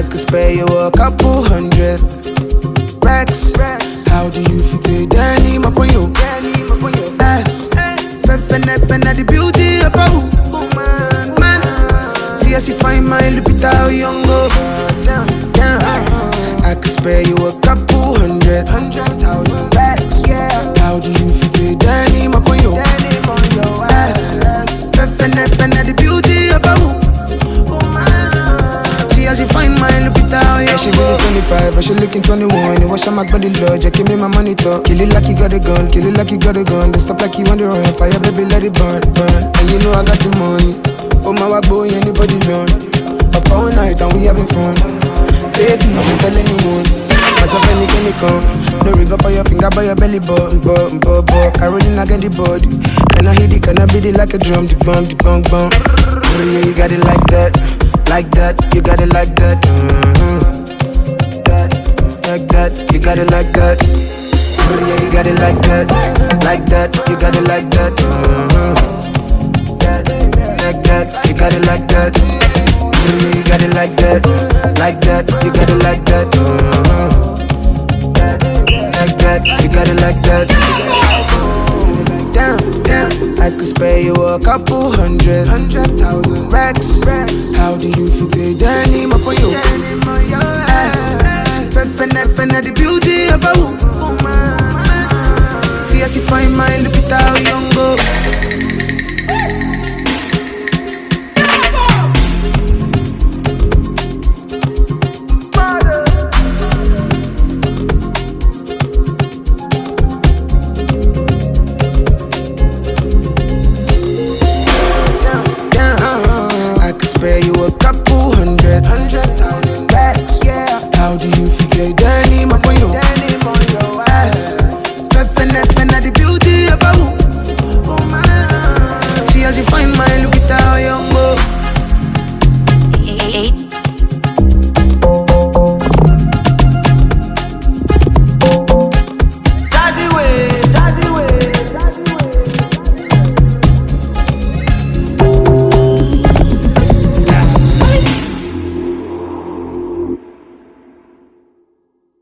I could spare you a couple hundred racks. How do you fit a danny up on your ass? Feffeneffenna, the beauty of a woman. Man, see, I see fine mind, look at how young oh, go. I could spare you a couple hundred. 25, but she looking 21. You wash out my body, Lord, just give me my money talk. Kill it like you got a gun, kill it like you got a gun. Don't stop like you on the run. Fire, baby, let it burn, burn. And you know I got the money. Oh, my walk boy, anybody run. Up all night and we having fun. Baby, I'm telling anyone. Myself any chemical. No ring up on your finger, by your belly button, button, button, button. Carolina get the body. Can I hit it? Can I beat it like a drum? The bum, the bum, bum. Yeah, you got it like that, like that. You got it like that. Mm-hmm that, you got it like that. Yeah, you got it like that, like that, you got it like that. That, like that, you got it like that. Yeah, you got it like that, like that, you got it like that. That, like that, you got it like that. Damn, damn, I could spare you a couple hundred, hundred thousand racks. How do you you a cop